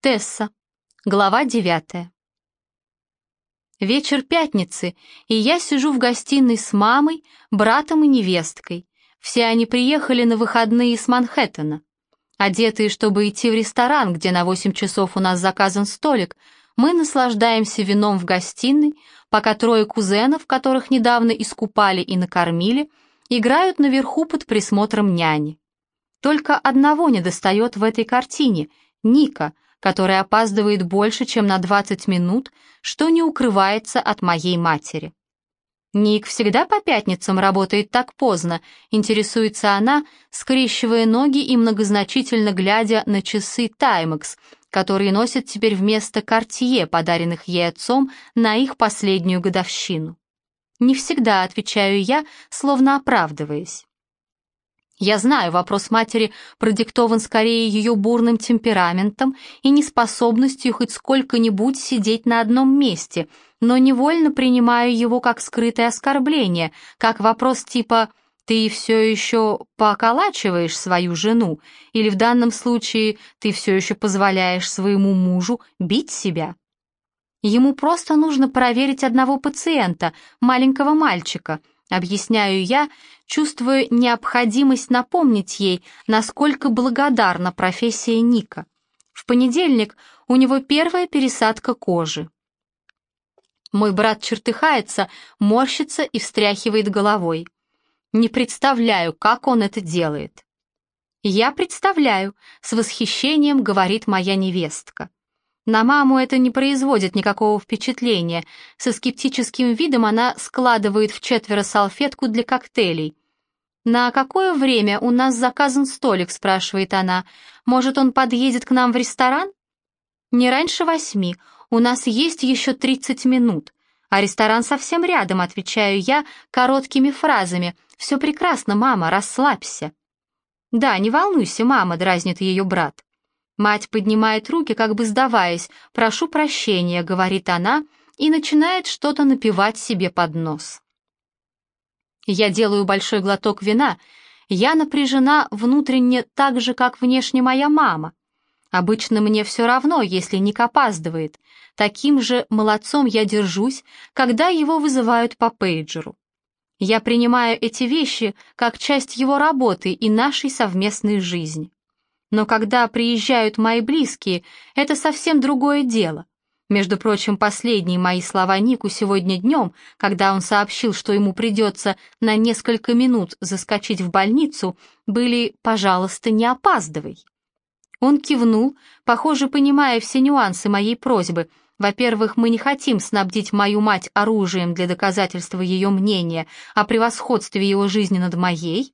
Тесса. Глава девятая. Вечер пятницы, и я сижу в гостиной с мамой, братом и невесткой. Все они приехали на выходные из Манхэттена. Одетые, чтобы идти в ресторан, где на восемь часов у нас заказан столик, мы наслаждаемся вином в гостиной, пока трое кузенов, которых недавно искупали и накормили, играют наверху под присмотром няни. Только одного недостает в этой картине — Ника — который опаздывает больше, чем на 20 минут, что не укрывается от моей матери. «Ник всегда по пятницам работает так поздно», — интересуется она, скрещивая ноги и многозначительно глядя на часы «Таймекс», которые носят теперь вместо «Кортье», подаренных ей отцом на их последнюю годовщину. «Не всегда», — отвечаю я, словно оправдываясь. Я знаю, вопрос матери продиктован скорее ее бурным темпераментом и неспособностью хоть сколько-нибудь сидеть на одном месте, но невольно принимаю его как скрытое оскорбление, как вопрос типа «ты все еще поколачиваешь свою жену» или в данном случае «ты все еще позволяешь своему мужу бить себя». Ему просто нужно проверить одного пациента, маленького мальчика — Объясняю я, чувствуя необходимость напомнить ей, насколько благодарна профессия Ника. В понедельник у него первая пересадка кожи. Мой брат чертыхается, морщится и встряхивает головой. Не представляю, как он это делает. «Я представляю», — с восхищением говорит моя невестка. На маму это не производит никакого впечатления. Со скептическим видом она складывает в четверо салфетку для коктейлей. «На какое время у нас заказан столик?» — спрашивает она. «Может, он подъедет к нам в ресторан?» «Не раньше восьми. У нас есть еще тридцать минут. А ресторан совсем рядом», — отвечаю я короткими фразами. «Все прекрасно, мама, расслабься». «Да, не волнуйся, мама», — дразнит ее брат. Мать поднимает руки, как бы сдаваясь. «Прошу прощения», — говорит она, и начинает что-то напевать себе под нос. Я делаю большой глоток вина. Я напряжена внутренне так же, как внешне моя мама. Обычно мне все равно, если Ник опаздывает. Таким же молодцом я держусь, когда его вызывают по пейджеру. Я принимаю эти вещи как часть его работы и нашей совместной жизни. Но когда приезжают мои близкие, это совсем другое дело. Между прочим, последние мои слова Нику сегодня днем, когда он сообщил, что ему придется на несколько минут заскочить в больницу, были «пожалуйста, не опаздывай». Он кивнул, похоже, понимая все нюансы моей просьбы. Во-первых, мы не хотим снабдить мою мать оружием для доказательства ее мнения о превосходстве его жизни над моей.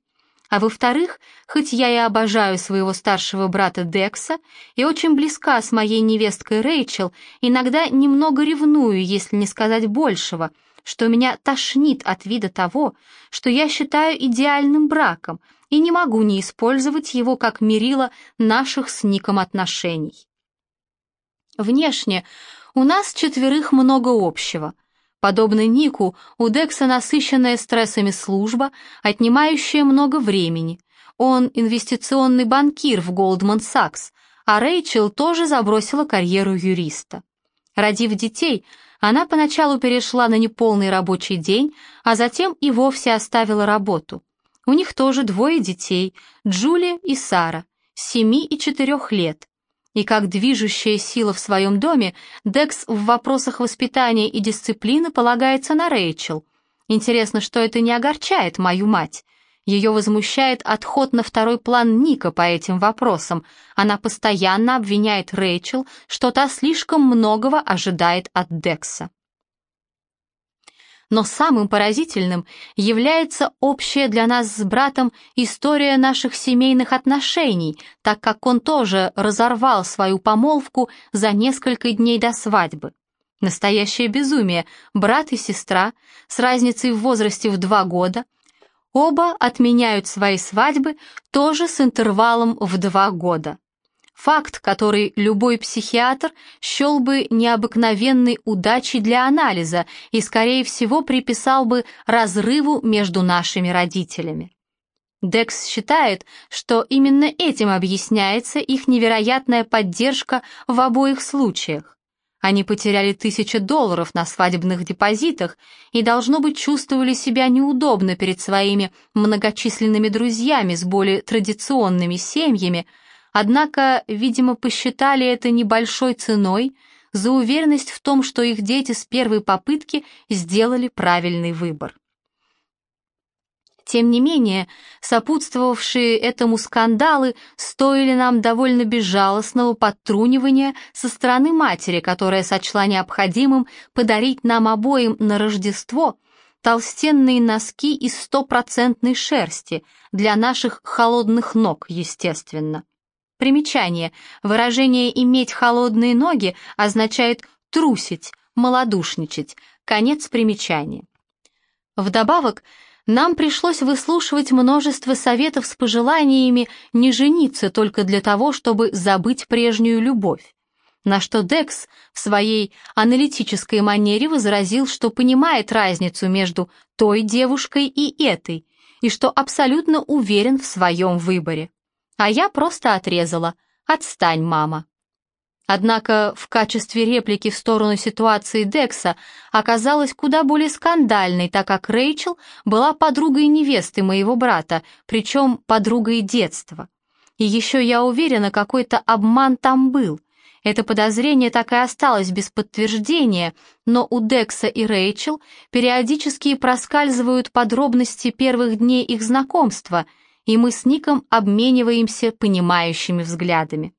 А во-вторых, хоть я и обожаю своего старшего брата Декса и очень близка с моей невесткой Рэйчел, иногда немного ревную, если не сказать большего, что меня тошнит от вида того, что я считаю идеальным браком, и не могу не использовать его как мерило наших с Ником отношений. Внешне у нас четверых много общего — Подобно Нику, у Декса насыщенная стрессами служба, отнимающая много времени. Он инвестиционный банкир в Goldman Sachs, а Рэйчел тоже забросила карьеру юриста. Родив детей, она поначалу перешла на неполный рабочий день, а затем и вовсе оставила работу. У них тоже двое детей, Джулия и Сара, семи и четырех лет, и как движущая сила в своем доме, Декс в вопросах воспитания и дисциплины полагается на Рэйчел. Интересно, что это не огорчает мою мать. Ее возмущает отход на второй план Ника по этим вопросам. Она постоянно обвиняет Рэйчел, что та слишком многого ожидает от Декса. Но самым поразительным является общая для нас с братом история наших семейных отношений, так как он тоже разорвал свою помолвку за несколько дней до свадьбы. Настоящее безумие. Брат и сестра с разницей в возрасте в два года оба отменяют свои свадьбы тоже с интервалом в два года. Факт, который любой психиатр счел бы необыкновенной удачей для анализа и, скорее всего, приписал бы разрыву между нашими родителями. Декс считает, что именно этим объясняется их невероятная поддержка в обоих случаях. Они потеряли тысячи долларов на свадебных депозитах и, должно быть, чувствовали себя неудобно перед своими многочисленными друзьями с более традиционными семьями, однако, видимо, посчитали это небольшой ценой за уверенность в том, что их дети с первой попытки сделали правильный выбор. Тем не менее, сопутствовавшие этому скандалы стоили нам довольно безжалостного подтрунивания со стороны матери, которая сочла необходимым подарить нам обоим на Рождество толстенные носки из стопроцентной шерсти для наших холодных ног, естественно. Примечание. Выражение «иметь холодные ноги» означает «трусить», «малодушничать». Конец примечания. Вдобавок, нам пришлось выслушивать множество советов с пожеланиями не жениться только для того, чтобы забыть прежнюю любовь. На что Декс в своей аналитической манере возразил, что понимает разницу между той девушкой и этой, и что абсолютно уверен в своем выборе. А я просто отрезала «Отстань, мама». Однако в качестве реплики в сторону ситуации Декса оказалась куда более скандальной, так как Рэйчел была подругой невесты моего брата, причем подругой детства. И еще я уверена, какой-то обман там был. Это подозрение так и осталось без подтверждения, но у Декса и Рэйчел периодически проскальзывают подробности первых дней их знакомства, и мы с Ником обмениваемся понимающими взглядами.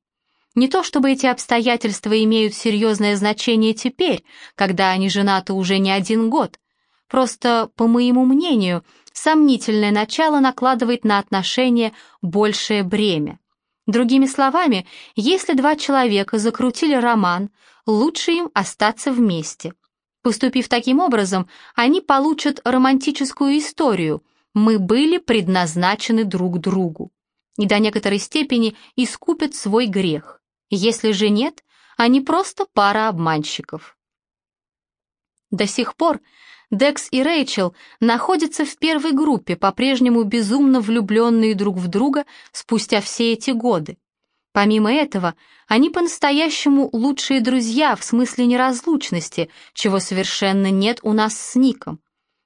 Не то чтобы эти обстоятельства имеют серьезное значение теперь, когда они женаты уже не один год. Просто, по моему мнению, сомнительное начало накладывает на отношения большее бремя. Другими словами, если два человека закрутили роман, лучше им остаться вместе. Поступив таким образом, они получат романтическую историю «Мы были предназначены друг другу» и до некоторой степени искупят свой грех. Если же нет, они просто пара обманщиков. До сих пор Декс и Рэйчел находятся в первой группе, по-прежнему безумно влюбленные друг в друга спустя все эти годы. Помимо этого, они по-настоящему лучшие друзья в смысле неразлучности, чего совершенно нет у нас с Ником.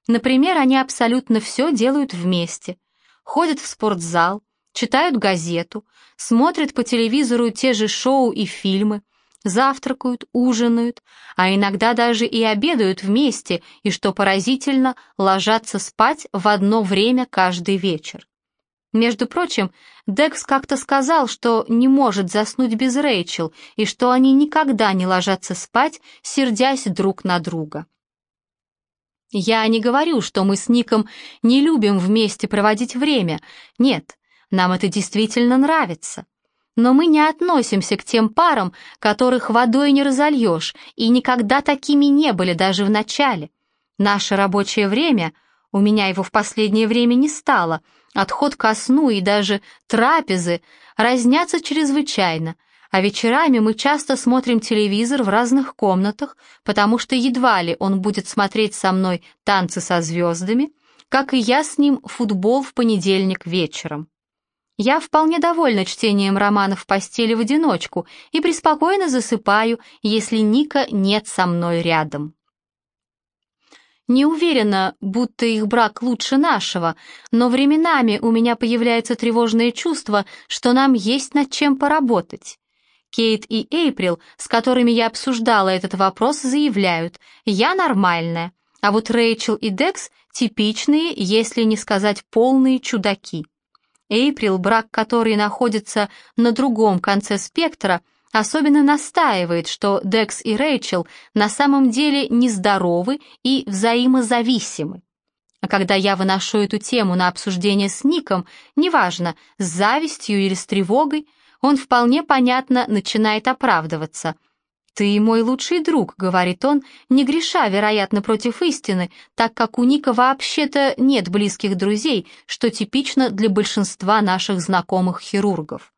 Например, они абсолютно все делают вместе. Ходят в спортзал, читают газету, смотрят по телевизору те же шоу и фильмы, завтракают, ужинают, а иногда даже и обедают вместе, и, что поразительно, ложатся спать в одно время каждый вечер. Между прочим, Декс как-то сказал, что не может заснуть без Рэйчел, и что они никогда не ложатся спать, сердясь друг на друга. Я не говорю, что мы с Ником не любим вместе проводить время. Нет, нам это действительно нравится. Но мы не относимся к тем парам, которых водой не разольешь, и никогда такими не были даже в начале. Наше рабочее время, у меня его в последнее время не стало, отход ко сну и даже трапезы разнятся чрезвычайно, а вечерами мы часто смотрим телевизор в разных комнатах, потому что едва ли он будет смотреть со мной танцы со звездами, как и я с ним футбол в понедельник вечером. Я вполне довольна чтением романов в постели в одиночку и преспокойно засыпаю, если Ника нет со мной рядом. Не уверена, будто их брак лучше нашего, но временами у меня появляется тревожное чувство, что нам есть над чем поработать. Кейт и Эйприл, с которыми я обсуждала этот вопрос, заявляют, я нормальная, а вот Рэйчел и Декс типичные, если не сказать полные чудаки. Эйприл, брак которой находится на другом конце спектра, особенно настаивает, что Декс и Рэйчел на самом деле нездоровы и взаимозависимы. А когда я выношу эту тему на обсуждение с Ником, неважно, с завистью или с тревогой, он вполне понятно начинает оправдываться – «Ты мой лучший друг», — говорит он, не греша, вероятно, против истины, так как у Ника вообще-то нет близких друзей, что типично для большинства наших знакомых хирургов.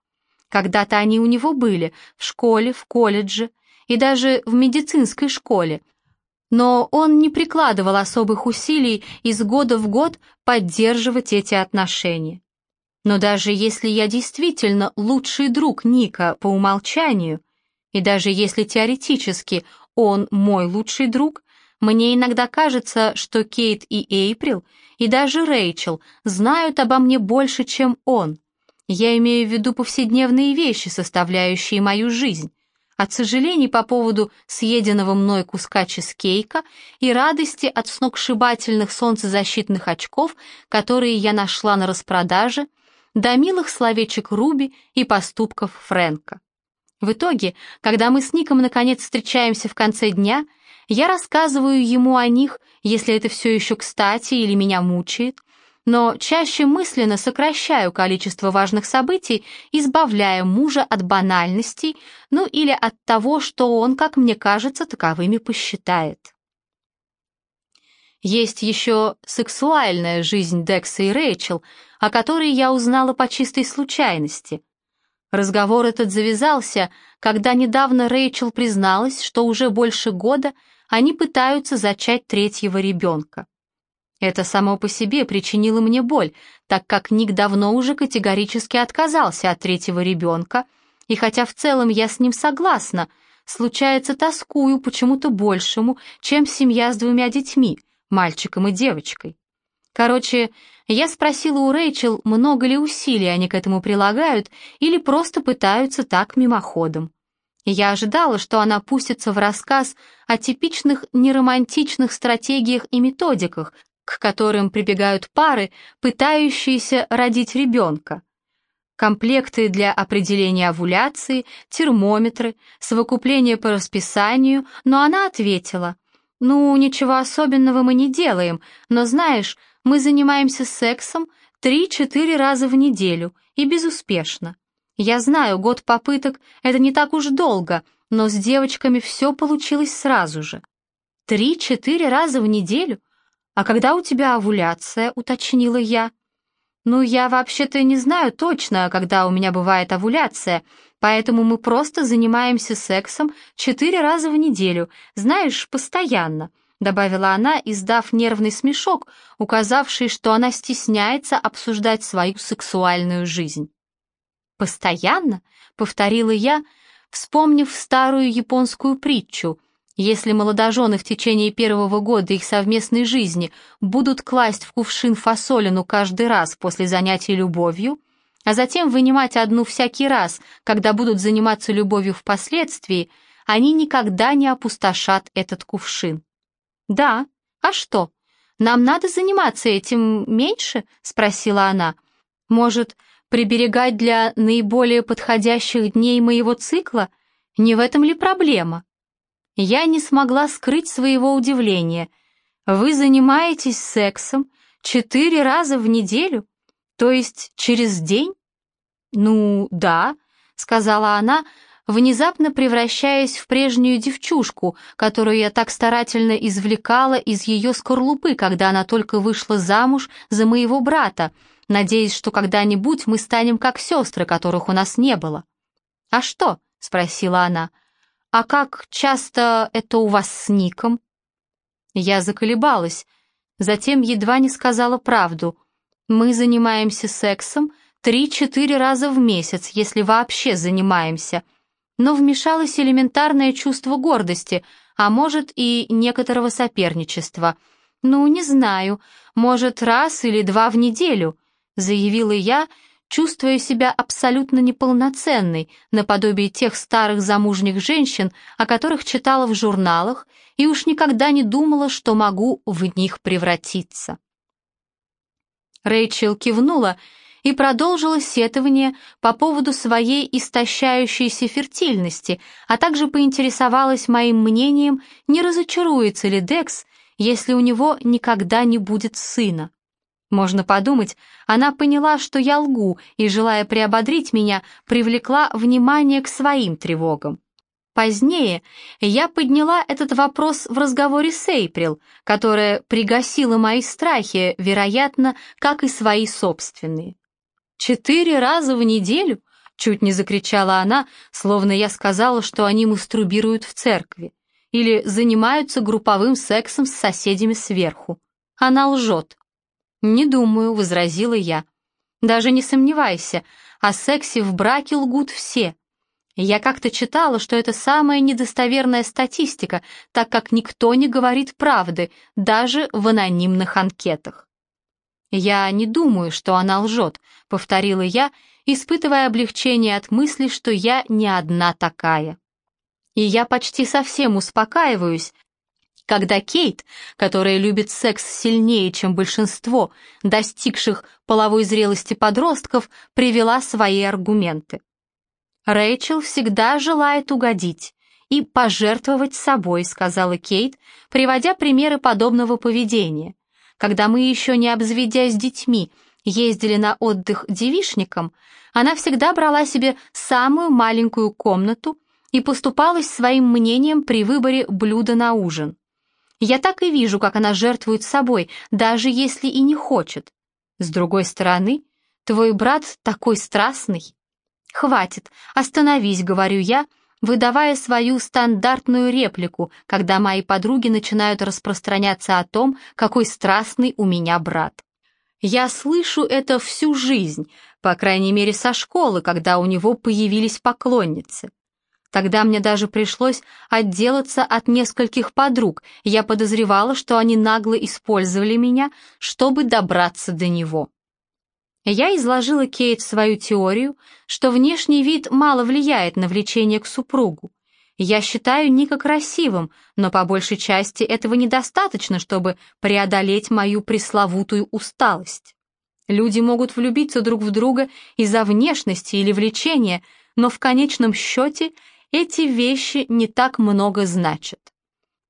Когда-то они у него были, в школе, в колледже и даже в медицинской школе, но он не прикладывал особых усилий из года в год поддерживать эти отношения. Но даже если я действительно лучший друг Ника по умолчанию, и даже если теоретически он мой лучший друг, мне иногда кажется, что Кейт и Эйприл, и даже Рэйчел знают обо мне больше, чем он. Я имею в виду повседневные вещи, составляющие мою жизнь, от сожалений по поводу съеденного мной куска чизкейка и радости от сногсшибательных солнцезащитных очков, которые я нашла на распродаже, до милых словечек Руби и поступков Фрэнка. В итоге, когда мы с Ником наконец встречаемся в конце дня, я рассказываю ему о них, если это все еще кстати или меня мучает, но чаще мысленно сокращаю количество важных событий, избавляя мужа от банальностей, ну или от того, что он, как мне кажется, таковыми посчитает. Есть еще сексуальная жизнь Декса и Рэйчел, о которой я узнала по чистой случайности. Разговор этот завязался, когда недавно Рэйчел призналась, что уже больше года они пытаются зачать третьего ребенка. Это само по себе причинило мне боль, так как Ник давно уже категорически отказался от третьего ребенка, и хотя в целом я с ним согласна, случается тоскую почему-то большему, чем семья с двумя детьми, мальчиком и девочкой. Короче, я спросила у Рэйчел, много ли усилий они к этому прилагают или просто пытаются так мимоходом. Я ожидала, что она пустится в рассказ о типичных неромантичных стратегиях и методиках, к которым прибегают пары, пытающиеся родить ребенка. Комплекты для определения овуляции, термометры, совокупление по расписанию, но она ответила, «Ну, ничего особенного мы не делаем, но знаешь, мы занимаемся сексом 3-4 раза в неделю и безуспешно. Я знаю, год попыток — это не так уж долго, но с девочками все получилось сразу же. Три-четыре раза в неделю? «А когда у тебя овуляция?» — уточнила я. «Ну, я вообще-то не знаю точно, когда у меня бывает овуляция, поэтому мы просто занимаемся сексом четыре раза в неделю, знаешь, постоянно», — добавила она, издав нервный смешок, указавший, что она стесняется обсуждать свою сексуальную жизнь. «Постоянно?» — повторила я, вспомнив старую японскую притчу — если молодожены в течение первого года их совместной жизни будут класть в кувшин фасолину каждый раз после занятий любовью, а затем вынимать одну всякий раз, когда будут заниматься любовью впоследствии, они никогда не опустошат этот кувшин. «Да, а что? Нам надо заниматься этим меньше?» — спросила она. «Может, приберегать для наиболее подходящих дней моего цикла? Не в этом ли проблема?» Я не смогла скрыть своего удивления. «Вы занимаетесь сексом четыре раза в неделю? То есть через день?» «Ну, да», — сказала она, внезапно превращаясь в прежнюю девчушку, которую я так старательно извлекала из ее скорлупы, когда она только вышла замуж за моего брата, надеясь, что когда-нибудь мы станем как сестры, которых у нас не было. «А что?» — спросила она. — «А как часто это у вас с Ником?» Я заколебалась, затем едва не сказала правду. «Мы занимаемся сексом три-четыре раза в месяц, если вообще занимаемся». Но вмешалось элементарное чувство гордости, а может и некоторого соперничества. «Ну, не знаю, может, раз или два в неделю», — заявила я, — чувствуя себя абсолютно неполноценной, наподобие тех старых замужних женщин, о которых читала в журналах, и уж никогда не думала, что могу в них превратиться. Рэйчел кивнула и продолжила сетование по поводу своей истощающейся фертильности, а также поинтересовалась моим мнением, не разочаруется ли Декс, если у него никогда не будет сына. Можно подумать, она поняла, что я лгу, и, желая приободрить меня, привлекла внимание к своим тревогам. Позднее я подняла этот вопрос в разговоре с Эйприл, которая пригасила мои страхи, вероятно, как и свои собственные. «Четыре раза в неделю?» — чуть не закричала она, словно я сказала, что они мастурбируют в церкви или занимаются групповым сексом с соседями сверху. Она лжет. «Не думаю», — возразила я. Даже не сомневайся, о сексе в браке лгут все. Я как-то читала, что это самая недостоверная статистика, так как никто не говорит правды, даже в анонимных анкетах. «Я не думаю, что она лжет», — повторила я, испытывая облегчение от мысли, что я не одна такая. И я почти совсем успокаиваюсь, когда Кейт, которая любит секс сильнее, чем большинство достигших половой зрелости подростков, привела свои аргументы. Рэйчел всегда желает угодить и пожертвовать собой, сказала Кейт, приводя примеры подобного поведения. Когда мы еще не обзведясь детьми, ездили на отдых девишникам, она всегда брала себе самую маленькую комнату и поступалась своим мнением при выборе блюда на ужин. Я так и вижу, как она жертвует собой, даже если и не хочет. С другой стороны, твой брат такой страстный. «Хватит, остановись», — говорю я, выдавая свою стандартную реплику, когда мои подруги начинают распространяться о том, какой страстный у меня брат. Я слышу это всю жизнь, по крайней мере со школы, когда у него появились поклонницы. Тогда мне даже пришлось отделаться от нескольких подруг, я подозревала, что они нагло использовали меня, чтобы добраться до него. Я изложила Кейт свою теорию, что внешний вид мало влияет на влечение к супругу. Я считаю Ника красивым, но по большей части этого недостаточно, чтобы преодолеть мою пресловутую усталость. Люди могут влюбиться друг в друга из-за внешности или влечения, но в конечном счете эти вещи не так много значат.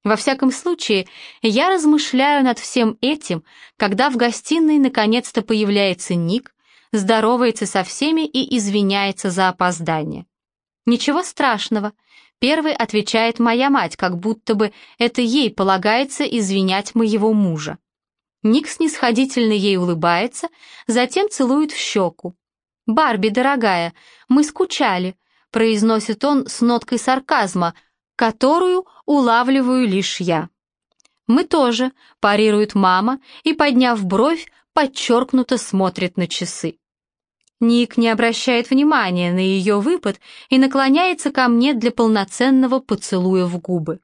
Во всяком случае, я размышляю над всем этим, когда в гостиной наконец-то появляется Ник, здоровается со всеми и извиняется за опоздание. «Ничего страшного», — первый отвечает моя мать, как будто бы это ей полагается извинять моего мужа. Ник снисходительно ей улыбается, затем целует в щеку. «Барби, дорогая, мы скучали», — произносит он с ноткой сарказма — которую улавливаю лишь я. «Мы тоже», — парирует мама и, подняв бровь, подчеркнуто смотрит на часы. Ник не обращает внимания на ее выпад и наклоняется ко мне для полноценного поцелуя в губы.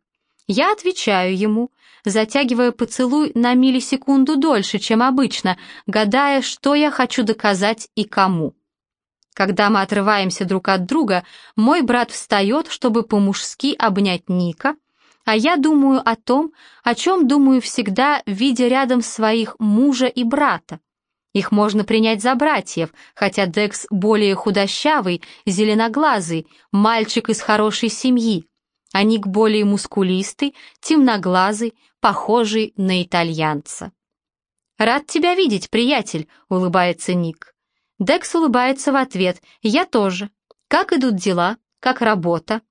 Я отвечаю ему, затягивая поцелуй на миллисекунду дольше, чем обычно, гадая, что я хочу доказать и кому. Когда мы отрываемся друг от друга, мой брат встает, чтобы по-мужски обнять Ника, а я думаю о том, о чем думаю всегда, видя рядом своих мужа и брата. Их можно принять за братьев, хотя Декс более худощавый, зеленоглазый, мальчик из хорошей семьи, а Ник более мускулистый, темноглазый, похожий на итальянца. «Рад тебя видеть, приятель», — улыбается Ник. Декс улыбается в ответ. «Я тоже. Как идут дела? Как работа?»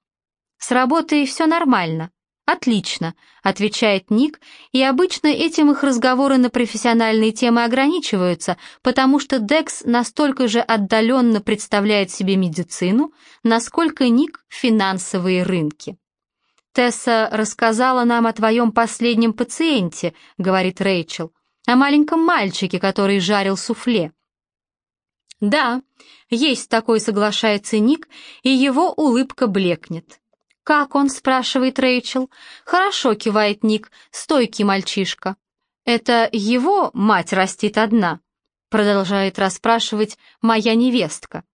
«С работой все нормально». «Отлично», — отвечает Ник, и обычно этим их разговоры на профессиональные темы ограничиваются, потому что Декс настолько же отдаленно представляет себе медицину, насколько Ник — финансовые рынки. «Тесса рассказала нам о твоем последнем пациенте», — говорит Рэйчел, «о маленьком мальчике, который жарил суфле». «Да, есть такой», — соглашается Ник, и его улыбка блекнет. «Как он?» — спрашивает Рэйчел. «Хорошо», — кивает Ник, — «стойкий мальчишка». «Это его мать растит одна?» — продолжает расспрашивать моя невестка.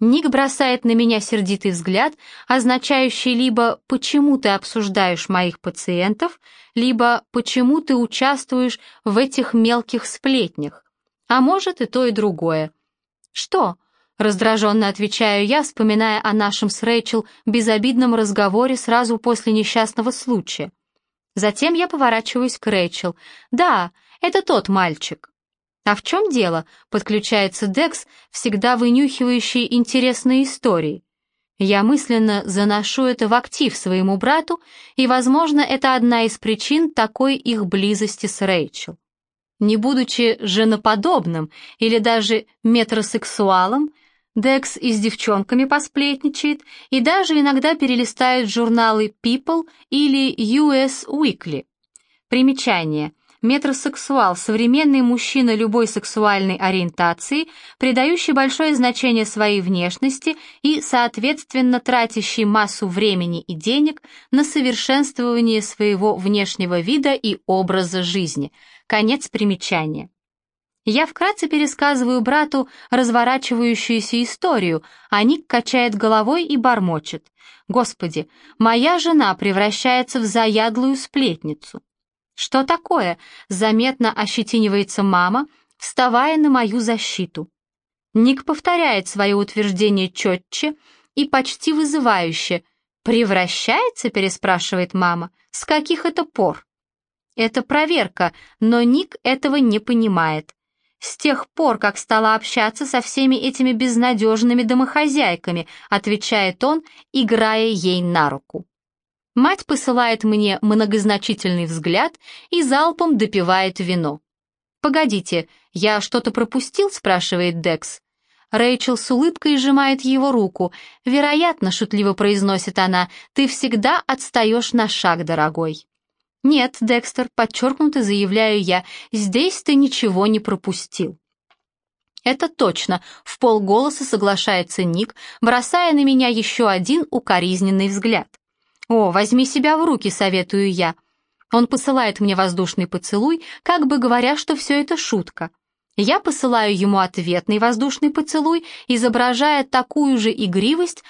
Ник бросает на меня сердитый взгляд, означающий либо «почему ты обсуждаешь моих пациентов», либо «почему ты участвуешь в этих мелких сплетнях», а может и то, и другое. «Что?» — раздраженно отвечаю я, вспоминая о нашем с Рэйчел безобидном разговоре сразу после несчастного случая. Затем я поворачиваюсь к Рэйчел. «Да, это тот мальчик». «А в чем дело?» — подключается Декс, всегда вынюхивающий интересные истории. Я мысленно заношу это в актив своему брату, и, возможно, это одна из причин такой их близости с Рэйчел. Не будучи женоподобным или даже метросексуалом, Декс и с девчонками посплетничает и даже иногда перелистает журналы People или US Weekly. Примечание. Метросексуал – современный мужчина любой сексуальной ориентации, придающий большое значение своей внешности и, соответственно, тратящий массу времени и денег на совершенствование своего внешнего вида и образа жизни. Конец примечания. Я вкратце пересказываю брату разворачивающуюся историю, а Ник качает головой и бормочет. «Господи, моя жена превращается в заядлую сплетницу». «Что такое?» — заметно ощетинивается мама, вставая на мою защиту. Ник повторяет свое утверждение четче и почти вызывающе. «Превращается?» — переспрашивает мама. «С каких это пор?» Это проверка, но Ник этого не понимает с тех пор, как стала общаться со всеми этими безнадежными домохозяйками», отвечает он, играя ей на руку. Мать посылает мне многозначительный взгляд и залпом допивает вино. «Погодите, я что-то пропустил?» — спрашивает Декс. Рэйчел с улыбкой сжимает его руку. «Вероятно», — шутливо произносит она, — «ты всегда отстаешь на шаг, дорогой». «Нет, Декстер», — подчеркнуто заявляю я, — «здесь ты ничего не пропустил». «Это точно», — в полголоса соглашается Ник, бросая на меня еще один укоризненный взгляд. «О, возьми себя в руки», — советую я. Он посылает мне воздушный поцелуй, как бы говоря, что все это шутка. Я посылаю ему ответный воздушный поцелуй, изображая такую же игривость,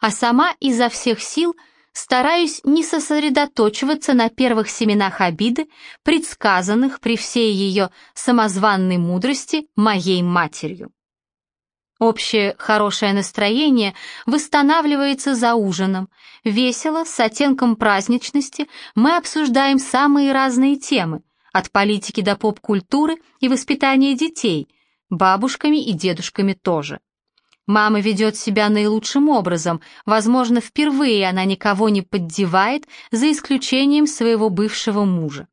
а сама изо всех сил — стараюсь не сосредоточиваться на первых семенах обиды, предсказанных при всей ее самозванной мудрости моей матерью. Общее хорошее настроение восстанавливается за ужином. Весело, с оттенком праздничности, мы обсуждаем самые разные темы, от политики до поп-культуры и воспитания детей, бабушками и дедушками тоже. Мама ведет себя наилучшим образом, возможно, впервые она никого не поддевает, за исключением своего бывшего мужа.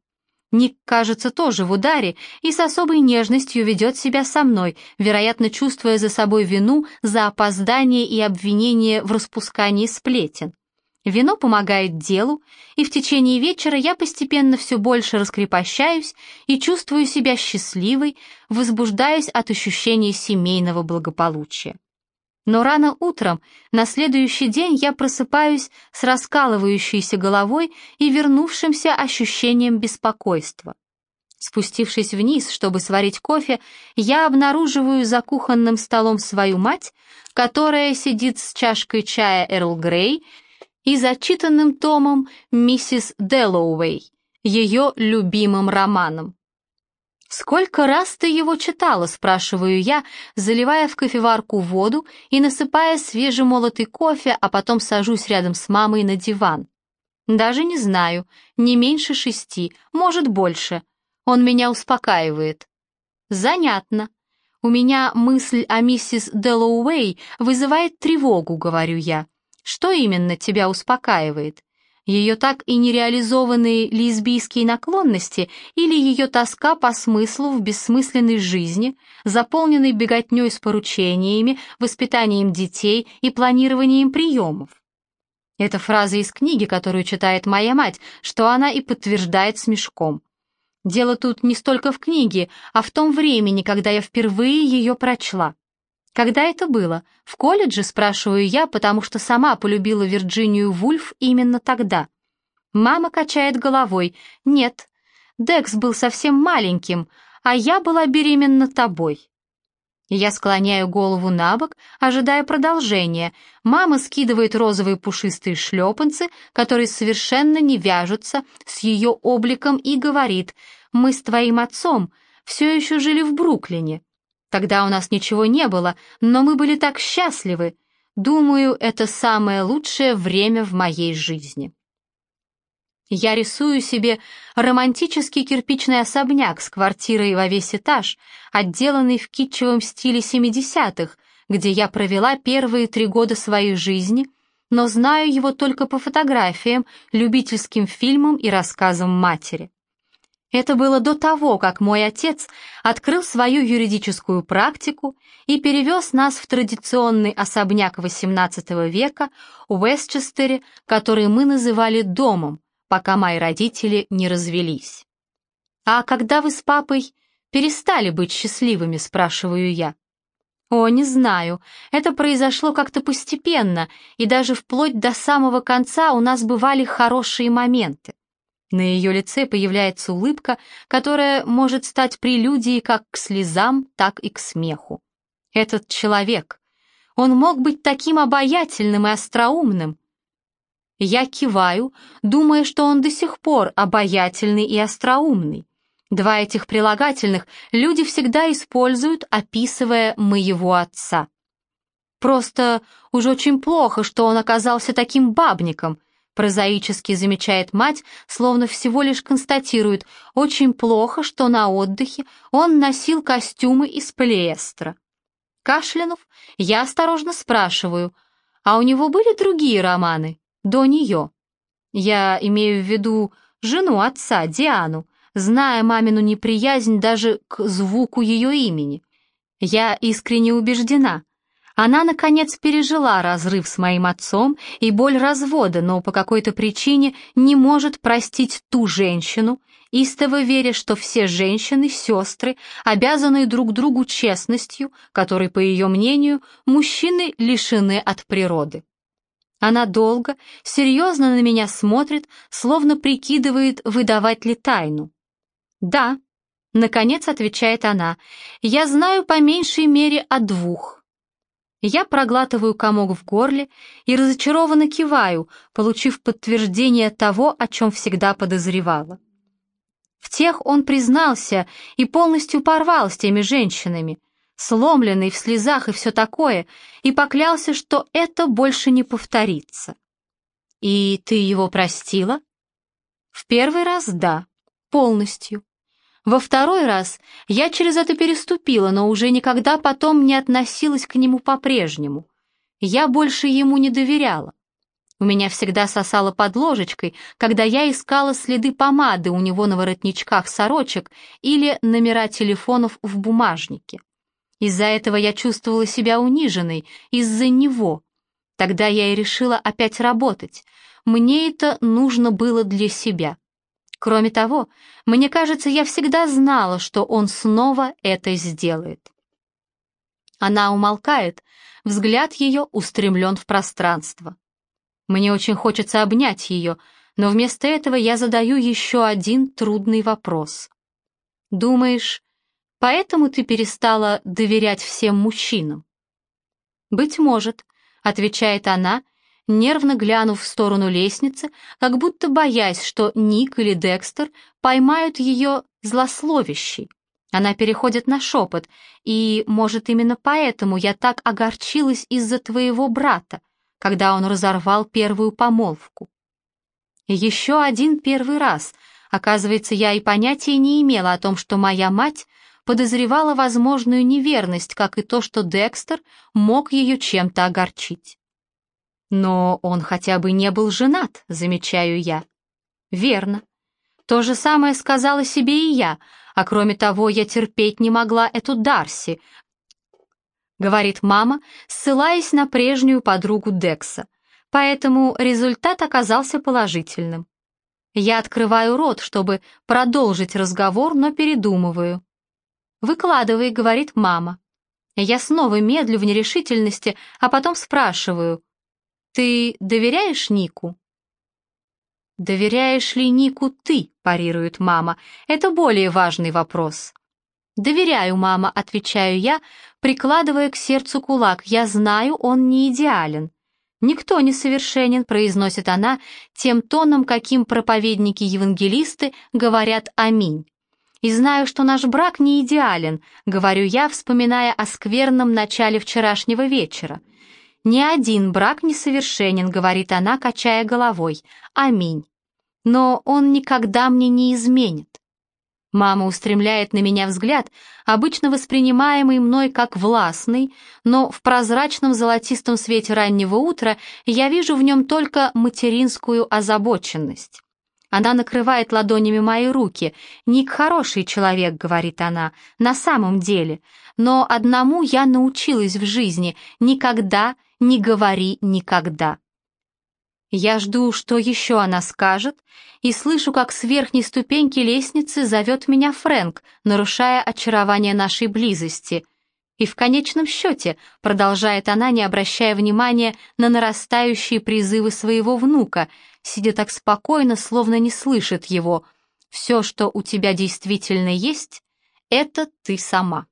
Ник, кажется, тоже в ударе и с особой нежностью ведет себя со мной, вероятно, чувствуя за собой вину за опоздание и обвинение в распускании сплетен. Вино помогает делу, и в течение вечера я постепенно все больше раскрепощаюсь и чувствую себя счастливой, возбуждаясь от ощущения семейного благополучия. Но рано утром, на следующий день, я просыпаюсь с раскалывающейся головой и вернувшимся ощущением беспокойства. Спустившись вниз, чтобы сварить кофе, я обнаруживаю за кухонным столом свою мать, которая сидит с чашкой чая Эрл Грей и зачитанным томом «Миссис Дэллоуэй», ее любимым романом. «Сколько раз ты его читала?» — спрашиваю я, заливая в кофеварку воду и насыпая свежемолотый кофе, а потом сажусь рядом с мамой на диван. «Даже не знаю, не меньше шести, может, больше. Он меня успокаивает». «Занятно. У меня мысль о миссис Дэллоуэй вызывает тревогу», — говорю я. «Что именно тебя успокаивает?» Ее так и нереализованные лесбийские наклонности или ее тоска по смыслу в бессмысленной жизни, заполненной беготней с поручениями, воспитанием детей и планированием приемов. Это фраза из книги, которую читает моя мать, что она и подтверждает смешком. Дело тут не столько в книге, а в том времени, когда я впервые ее прочла. Когда это было? В колледже, спрашиваю я, потому что сама полюбила Вирджинию Вульф именно тогда. Мама качает головой. Нет, Декс был совсем маленьким, а я была беременна тобой. Я склоняю голову на бок, ожидая продолжения. Мама скидывает розовые пушистые шлепанцы, которые совершенно не вяжутся с ее обликом, и говорит, «Мы с твоим отцом все еще жили в Бруклине. Тогда у нас ничего не было, но мы были так счастливы. Думаю, это самое лучшее время в моей жизни. Я рисую себе романтический кирпичный особняк с квартирой во весь этаж, отделанный в китчевом стиле 70-х, где я провела первые три года своей жизни, но знаю его только по фотографиям, любительским фильмам и рассказам матери. Это было до того, как мой отец открыл свою юридическую практику и перевез нас в традиционный особняк XVIII века в Уэстчестере, который мы называли домом, пока мои родители не развелись. «А когда вы с папой перестали быть счастливыми?» — спрашиваю я. «О, не знаю. Это произошло как-то постепенно, и даже вплоть до самого конца у нас бывали хорошие моменты. На ее лице появляется улыбка, которая может стать прелюдией как к слезам, так и к смеху. Этот человек, он мог быть таким обаятельным и остроумным. Я киваю, думая, что он до сих пор обаятельный и остроумный. Два этих прилагательных люди всегда используют, описывая моего отца. Просто уж очень плохо, что он оказался таким бабником, Прозаически замечает мать, словно всего лишь констатирует, очень плохо, что на отдыхе он носил костюмы из полиэстера. Кашлянув, я осторожно спрашиваю, а у него были другие романы до нее? Я имею в виду жену отца, Диану, зная мамину неприязнь даже к звуку ее имени. Я искренне убеждена, она, наконец, пережила разрыв с моим отцом и боль развода, но по какой-то причине не может простить ту женщину, истово веря, что все женщины, сестры, обязаны друг другу честностью, которой, по ее мнению, мужчины лишены от природы. Она долго, серьезно на меня смотрит, словно прикидывает, выдавать ли тайну. «Да», — наконец отвечает она, — «я знаю по меньшей мере о двух». Я проглатываю комок в горле и разочарованно киваю, получив подтверждение того, о чем всегда подозревала. В тех он признался и полностью порвал с теми женщинами, сломленный в слезах и все такое, и поклялся, что это больше не повторится. «И ты его простила?» «В первый раз да, полностью. Во второй раз я через это переступила, но уже никогда потом не относилась к нему по-прежнему. Я больше ему не доверяла. У меня всегда сосало под ложечкой, когда я искала следы помады у него на воротничках сорочек или номера телефонов в бумажнике. Из-за этого я чувствовала себя униженной, из-за него. Тогда я и решила опять работать. Мне это нужно было для себя. Кроме того, мне кажется, я всегда знала, что он снова это сделает. Она умолкает, взгляд ее устремлен в пространство. Мне очень хочется обнять ее, но вместо этого я задаю еще один трудный вопрос. Думаешь, поэтому ты перестала доверять всем мужчинам? Быть может, отвечает она, нервно глянув в сторону лестницы, как будто боясь, что Ник или Декстер поймают ее злословящей. Она переходит на шепот, и, может, именно поэтому я так огорчилась из-за твоего брата, когда он разорвал первую помолвку. еще один первый раз. Оказывается, я и понятия не имела о том, что моя мать подозревала возможную неверность, как и то, что Декстер мог ее чем-то огорчить. Но он хотя бы не был женат, замечаю я. Верно. То же самое сказала себе и я, а кроме того, я терпеть не могла эту Дарси, говорит мама, ссылаясь на прежнюю подругу Декса. Поэтому результат оказался положительным. Я открываю рот, чтобы продолжить разговор, но передумываю. «Выкладывай», — говорит мама. Я снова медлю в нерешительности, а потом спрашиваю, «Ты доверяешь Нику?» «Доверяешь ли Нику ты?» — парирует мама. «Это более важный вопрос». «Доверяю, мама», — отвечаю я, прикладывая к сердцу кулак. «Я знаю, он не идеален». «Никто не совершенен», — произносит она тем тоном, каким проповедники-евангелисты говорят «Аминь». «И знаю, что наш брак не идеален», — говорю я, вспоминая о скверном начале вчерашнего вечера. «Ни один брак не совершенен», — говорит она, качая головой. «Аминь. Но он никогда мне не изменит». Мама устремляет на меня взгляд, обычно воспринимаемый мной как властный, но в прозрачном золотистом свете раннего утра я вижу в нем только материнскую озабоченность. Она накрывает ладонями мои руки. «Ник хороший человек», — говорит она, — «на самом деле. Но одному я научилась в жизни — никогда не говори никогда. Я жду, что еще она скажет, и слышу, как с верхней ступеньки лестницы зовет меня Фрэнк, нарушая очарование нашей близости. И в конечном счете, продолжает она, не обращая внимания на нарастающие призывы своего внука, сидя так спокойно, словно не слышит его, «все, что у тебя действительно есть, это ты сама».